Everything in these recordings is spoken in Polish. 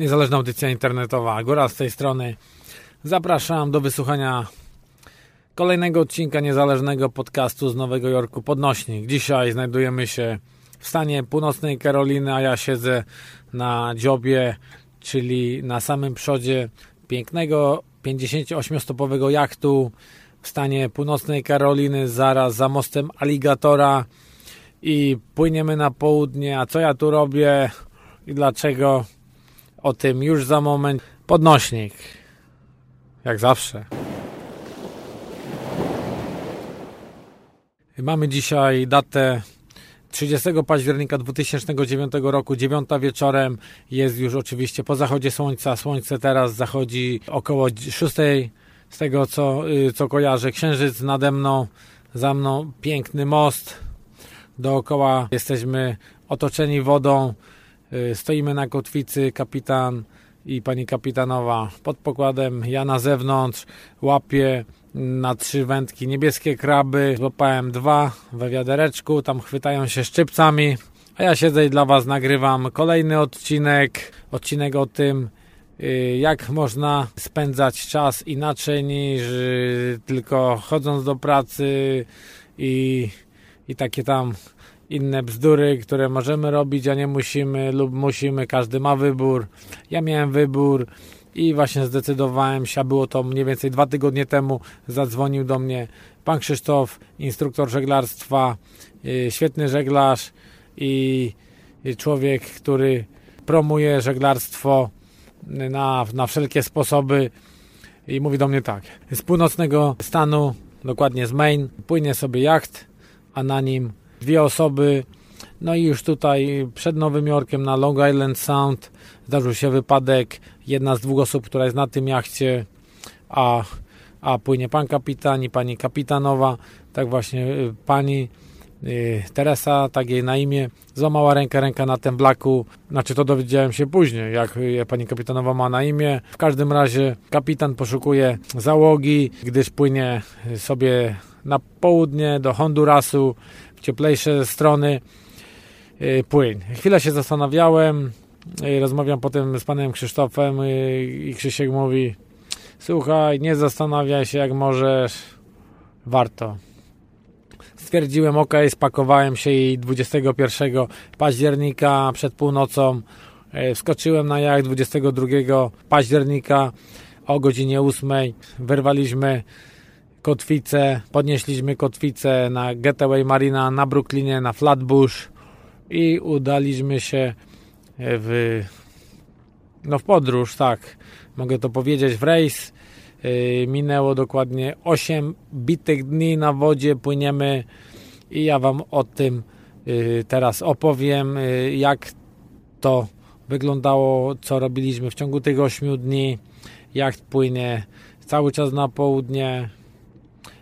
Niezależna audycja internetowa. Góra z tej strony. Zapraszam do wysłuchania kolejnego odcinka niezależnego podcastu z Nowego Jorku Podnośnik. Dzisiaj znajdujemy się w stanie północnej Karoliny, a ja siedzę na dziobie, czyli na samym przodzie pięknego 58-stopowego jachtu w stanie północnej Karoliny, zaraz za mostem Aligatora i płyniemy na południe. A co ja tu robię i dlaczego? O tym już za moment. Podnośnik. Jak zawsze. Mamy dzisiaj datę 30 października 2009 roku, 9 wieczorem. Jest już oczywiście po zachodzie słońca. Słońce teraz zachodzi około 6 z tego co, y, co kojarzę. Księżyc nade mną, za mną piękny most. Dookoła jesteśmy otoczeni wodą. Y, stoimy na kotwicy, kapitan i pani kapitanowa pod pokładem, ja na zewnątrz łapię na trzy wędki niebieskie kraby, złapałem dwa we wiadereczku, tam chwytają się szczypcami, a ja siedzę i dla Was nagrywam kolejny odcinek, odcinek o tym, y, jak można spędzać czas inaczej niż y, tylko chodząc do pracy i, i takie tam inne bzdury, które możemy robić, a nie musimy lub musimy, każdy ma wybór. Ja miałem wybór i właśnie zdecydowałem się, było to mniej więcej dwa tygodnie temu, zadzwonił do mnie pan Krzysztof, instruktor żeglarstwa, y, świetny żeglarz i człowiek, który promuje żeglarstwo na, na wszelkie sposoby i mówi do mnie tak, z północnego stanu, dokładnie z Maine, płynie sobie jacht, a na nim dwie osoby. No i już tutaj przed Nowym Jorkiem na Long Island Sound zdarzył się wypadek. Jedna z dwóch osób, która jest na tym jachcie, a, a płynie pan kapitan i pani kapitanowa. Tak właśnie y, pani y, Teresa, tak jej na imię, złamała rękę, ręka na tym blaku. Znaczy to dowiedziałem się później, jak pani kapitanowa ma na imię. W każdym razie kapitan poszukuje załogi, gdyż płynie sobie na południe do Hondurasu cieplejsze strony y, płyn. Chwilę się zastanawiałem, y, rozmawiam potem z panem Krzysztofem y, i Krzysiek mówi słuchaj, nie zastanawiaj się jak możesz, warto. Stwierdziłem, ok, spakowałem się i 21 października przed północą wskoczyłem na jacht 22 października o godzinie 8 wyrwaliśmy kotwicę, podnieśliśmy kotwicę na Getaway Marina na Brooklynie, na Flatbush i udaliśmy się w, no w podróż, tak, mogę to powiedzieć, w rejs. Yy, minęło dokładnie 8 bitych dni na wodzie, płyniemy i ja Wam o tym yy, teraz opowiem, jak to wyglądało, co robiliśmy w ciągu tych 8 dni, jak płynie cały czas na południe,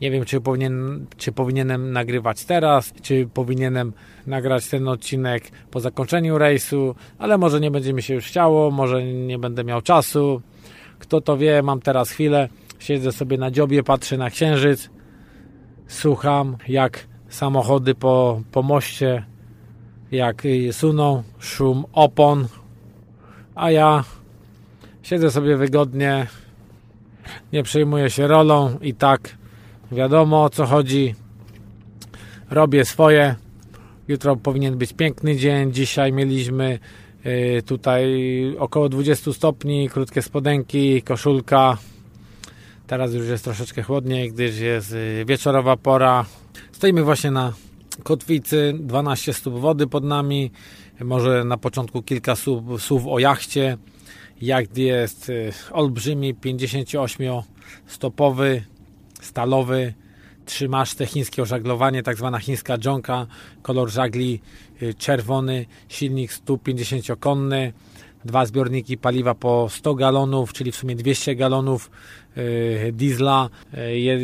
nie wiem, czy, powinien, czy powinienem nagrywać teraz, czy powinienem nagrać ten odcinek po zakończeniu rejsu, ale może nie będzie mi się już chciało, może nie będę miał czasu. Kto to wie, mam teraz chwilę, siedzę sobie na dziobie, patrzę na księżyc, słucham jak samochody po, po moście, jak suną, szum opon, a ja siedzę sobie wygodnie, nie przejmuję się rolą i tak Wiadomo o co chodzi. Robię swoje. Jutro powinien być piękny dzień. Dzisiaj mieliśmy y, tutaj około 20 stopni, krótkie spodenki, koszulka. Teraz już jest troszeczkę chłodniej, gdyż jest y, wieczorowa pora. Stoimy właśnie na kotwicy, 12 stóp wody pod nami. Może na początku kilka słów, słów o jachcie. Jacht jest y, olbrzymi, 58-stopowy, stalowy, trzymaszte, chińskie ożaglowanie, tak zwana chińska dżonka, kolor żagli y, czerwony, silnik 150-konny, dwa zbiorniki paliwa po 100 galonów, czyli w sumie 200 galonów diesla.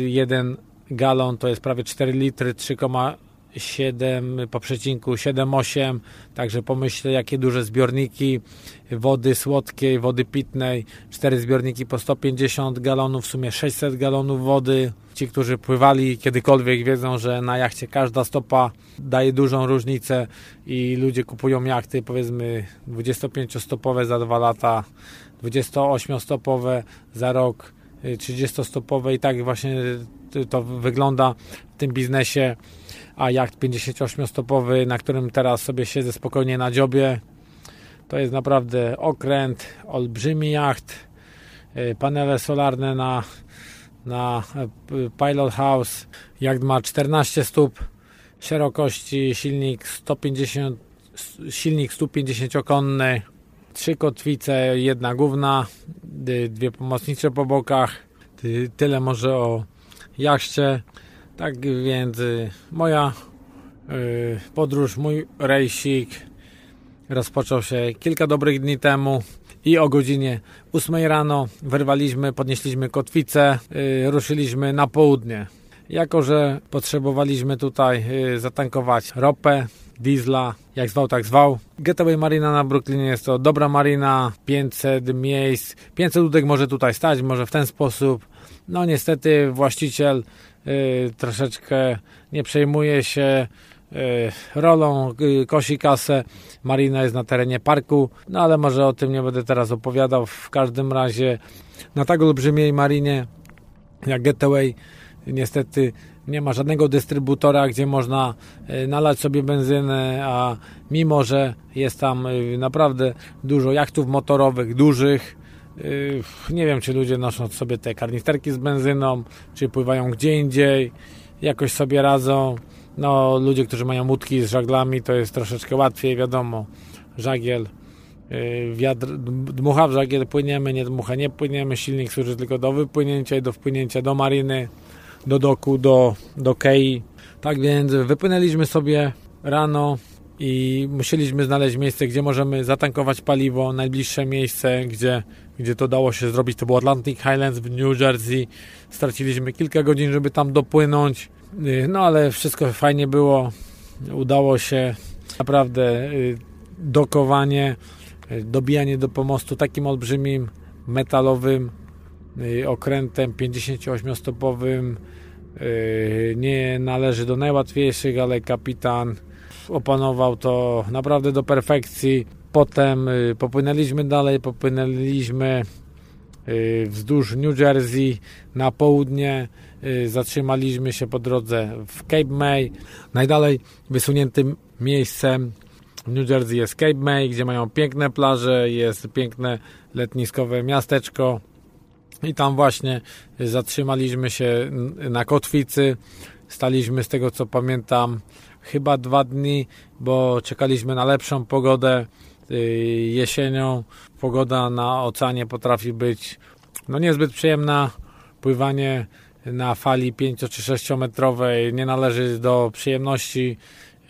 Jeden galon to jest prawie 4 litry, 3,7 po przecinku 7,8. Także pomyślę, jakie duże zbiorniki wody słodkiej, wody pitnej. Cztery zbiorniki po 150 galonów, w sumie 600 galonów wody. Ci, którzy pływali kiedykolwiek wiedzą, że na jachcie każda stopa daje dużą różnicę i ludzie kupują jachty powiedzmy 25-stopowe za dwa lata, 28-stopowe za rok, 30-stopowe i tak właśnie to wygląda w tym biznesie. A jacht 58-stopowy, na którym teraz sobie siedzę spokojnie na dziobie, to jest naprawdę okręt, olbrzymi jacht, panele solarne na na e, Pilot House. Jacht ma 14 stóp szerokości, silnik 150 silnik 150-konny, trzy kotwice, jedna główna, dwie pomocnicze po bokach. Tyle może o jachcie. Tak więc y, moja y, podróż, mój rejsik rozpoczął się kilka dobrych dni temu i o godzinie 8 rano wyrwaliśmy, podnieśliśmy kotwicę, yy, ruszyliśmy na południe. Jako, że potrzebowaliśmy tutaj zatankować ropę, diesla, jak zwał, tak zwał. Getaway Marina na Brooklynie jest to dobra marina, 500 miejsc, 500 łódek może tutaj stać, może w ten sposób. No niestety właściciel yy, troszeczkę nie przejmuje się E, rolą y, kosi kasę. Marina jest na terenie parku, no ale może o tym nie będę teraz opowiadał. W każdym razie na tak olbrzymiej marinie jak Getaway niestety nie ma żadnego dystrybutora, gdzie można e, nalać sobie benzynę, a mimo, że jest tam y, naprawdę dużo jachtów motorowych, dużych, y, nie wiem, czy ludzie noszą sobie te karnisterki z benzyną, czy pływają gdzie indziej, jakoś sobie radzą. No, ludzie, którzy mają łódki z żaglami, to jest troszeczkę łatwiej, wiadomo. Żagiel, wiatr, dmucha w żagiel, płyniemy, nie dmucha, nie płyniemy. Silnik służy tylko do wypłynięcia i do wpłynięcia do mariny, do doku, do, do kei. Tak więc wypłynęliśmy sobie rano i musieliśmy znaleźć miejsce, gdzie możemy zatankować paliwo. Najbliższe miejsce, gdzie, gdzie to dało się zrobić, to było Atlantic Highlands w New Jersey. Straciliśmy kilka godzin, żeby tam dopłynąć. Y, no ale wszystko fajnie było. Udało się naprawdę y, dokowanie, y, dobijanie do pomostu takim olbrzymim metalowym okrętem 58-stopowym. Nie należy do najłatwiejszych, ale kapitan opanował to naprawdę do perfekcji. Potem popłynęliśmy dalej, popłynęliśmy wzdłuż New Jersey na południe Y, zatrzymaliśmy się po drodze w Cape May. Najdalej wysuniętym miejscem w New Jersey jest Cape May, gdzie mają piękne plaże, jest piękne letniskowe miasteczko. I tam właśnie zatrzymaliśmy się na kotwicy. Staliśmy z tego co pamiętam chyba dwa dni, bo czekaliśmy na lepszą pogodę y, jesienią. Pogoda na oceanie potrafi być no niezbyt przyjemna. Pływanie na fali 5 czy 6 metrowej nie należy do przyjemności.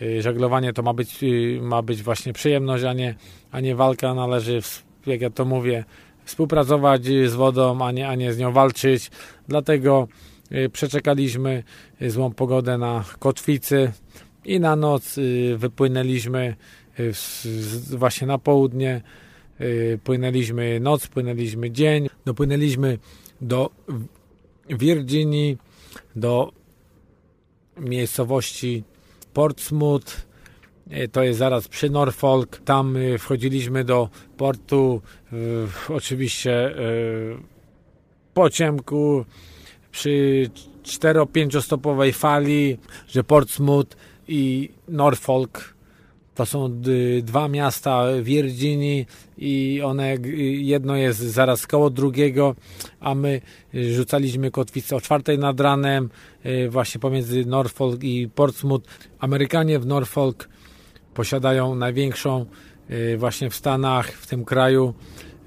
Y, żeglowanie to ma być, y, ma być właśnie przyjemność, a nie, a nie walka. Należy, jak ja to mówię, współpracować z wodą, a nie, a nie z nią walczyć. Dlatego y, przeczekaliśmy złą pogodę na kotwicy i na noc wypłynęliśmy właśnie na południe. Płynęliśmy noc, płynęliśmy dzień, dopłynęliśmy do Virginii do miejscowości Portsmouth. E, to jest zaraz przy Norfolk. Tam e, wchodziliśmy do portu oczywiście e, po ciemku przy 4-5 stopowej fali, że Portsmouth i Norfolk to są dwa miasta Virginii i one, jedno jest zaraz koło drugiego, a my rzucaliśmy kotwicę o czwartej nad ranem, właśnie pomiędzy Norfolk i Portsmouth. Amerykanie w Norfolk posiadają największą y, właśnie w Stanach, w tym kraju,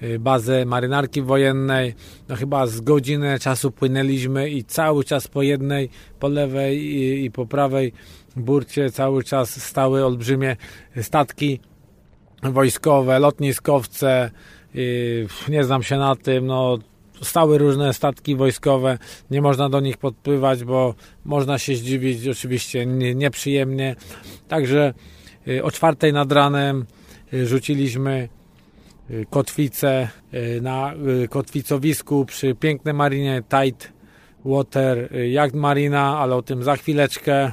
y, bazę marynarki wojennej. No chyba z godzinę czasu płynęliśmy i cały czas po jednej, po lewej i, i po prawej burcie cały czas stały olbrzymie statki wojskowe, lotniskowce, y, nie znam się na tym, no stały różne statki wojskowe, nie można do nich podpływać, bo można się zdziwić oczywiście nieprzyjemnie. Także o czwartej nad ranem y, rzuciliśmy kotwicę na kotwicowisku przy pięknej marinie Tight Water Yacht Marina, ale o tym za chwileczkę.